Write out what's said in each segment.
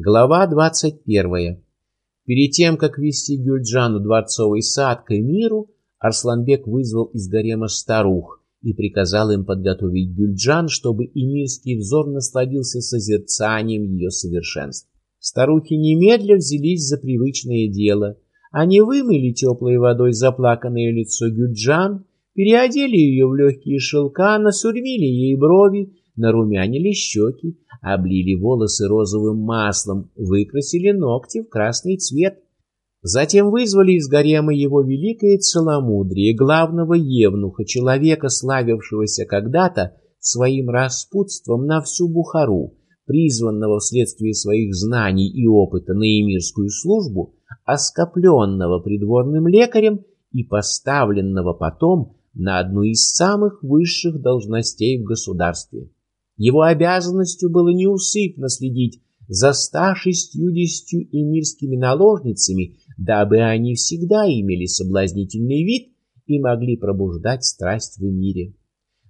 Глава 21. Перед тем, как вести Гюльджану дворцовый сад к эмиру, Арсланбек вызвал из гарема старух и приказал им подготовить Гюльджан, чтобы эмирский взор насладился созерцанием ее совершенств. Старухи немедля взялись за привычное дело. Они вымыли теплой водой заплаканное лицо Гюльджан, переодели ее в легкие шелка, насурмили ей брови, нарумянили щеки, облили волосы розовым маслом, выкрасили ногти в красный цвет. Затем вызвали из гарема его великое целомудрие, главного евнуха, человека, славившегося когда-то своим распутством на всю Бухару, призванного вследствие своих знаний и опыта на эмирскую службу, оскопленного придворным лекарем и поставленного потом на одну из самых высших должностей в государстве. Его обязанностью было неусыпно следить за 160 эмирскими наложницами, дабы они всегда имели соблазнительный вид и могли пробуждать страсть в мире.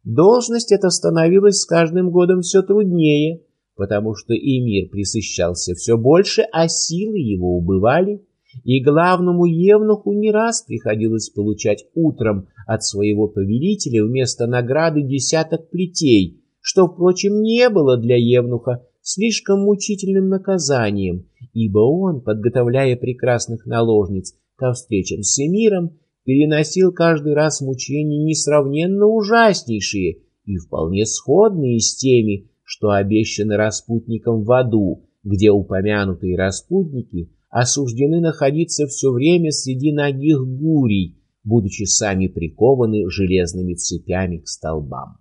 Должность эта становилась с каждым годом все труднее, потому что эмир присыщался все больше, а силы его убывали, и главному евнуху не раз приходилось получать утром от своего повелителя вместо награды десяток плетей, что, впрочем, не было для Евнуха слишком мучительным наказанием, ибо он, подготовляя прекрасных наложниц ко встречам с эмиром, переносил каждый раз мучения несравненно ужаснейшие и вполне сходные с теми, что обещаны распутникам в аду, где упомянутые распутники осуждены находиться все время среди ногих гурий, будучи сами прикованы железными цепями к столбам.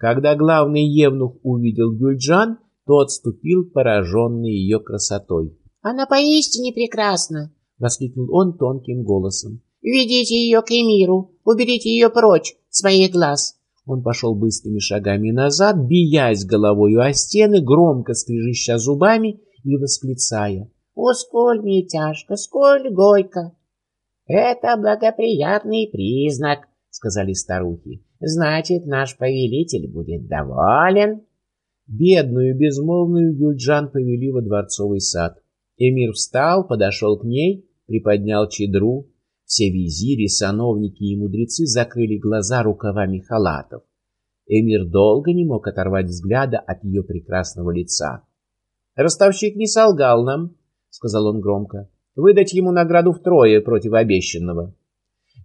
Когда главный евнух увидел Гюльджан, то отступил, пораженный ее красотой. «Она поистине прекрасна!» — воскликнул он тонким голосом. «Ведите ее к Эмиру, уберите ее прочь с моих глаз!» Он пошел быстрыми шагами назад, биясь головою о стены, громко скрежеща зубами и восклицая. «О, сколь мне тяжко, сколь горько!» «Это благоприятный признак», — сказали старухи. Значит, наш повелитель будет доволен. Бедную, безмолвную Юльджан повели во дворцовый сад. Эмир встал, подошел к ней, приподнял чедру. Все визири, сановники и мудрецы закрыли глаза рукавами халатов. Эмир долго не мог оторвать взгляда от ее прекрасного лица. «Ростовщик не солгал нам», — сказал он громко. «Выдать ему награду втрое против обещанного».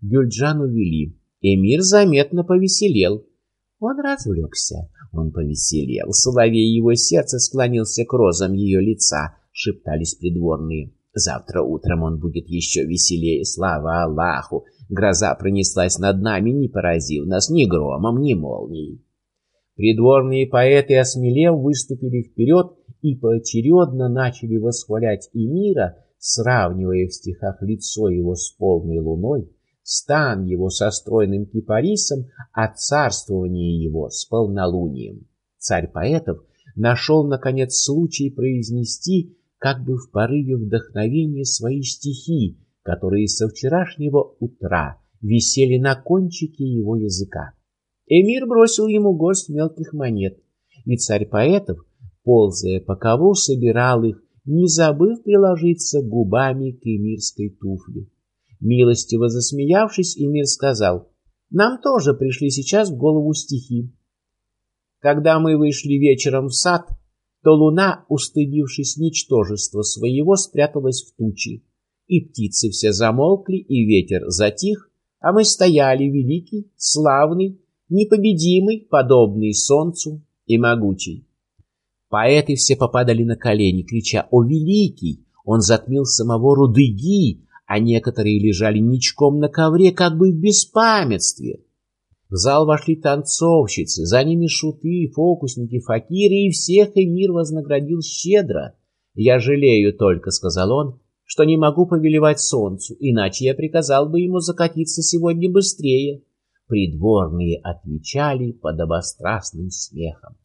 Гюльджан увели. Эмир заметно повеселел. Он развлекся, он повеселел. Соловей его сердце склонился к розам ее лица, шептались придворные. Завтра утром он будет еще веселее, слава Аллаху. Гроза пронеслась над нами, не поразив нас ни громом, ни молнией. Придворные поэты, осмелев, выступили вперед и поочередно начали восхвалять Эмира, сравнивая в стихах лицо его с полной луной, стан его со стройным кипарисом, а царствование его с полнолунием. Царь поэтов нашел, наконец, случай произнести, как бы в порыве вдохновения, свои стихи, которые со вчерашнего утра висели на кончике его языка. Эмир бросил ему горсть мелких монет, и царь поэтов, ползая по ковру, собирал их, не забыв приложиться губами к эмирской туфле. Милостиво засмеявшись, Эмир сказал, «Нам тоже пришли сейчас в голову стихи. Когда мы вышли вечером в сад, то луна, устыдившись ничтожества своего, спряталась в тучи, и птицы все замолкли, и ветер затих, а мы стояли великий, славный, непобедимый, подобный солнцу и могучий. Поэты все попадали на колени, крича «О, великий!» Он затмил самого Рудыги, а некоторые лежали ничком на ковре, как бы в беспамятстве. В зал вошли танцовщицы, за ними шуты, фокусники, факиры, и всех мир вознаградил щедро. «Я жалею только», — сказал он, — «что не могу повелевать солнцу, иначе я приказал бы ему закатиться сегодня быстрее». Придворные отвечали подобострастным смехом.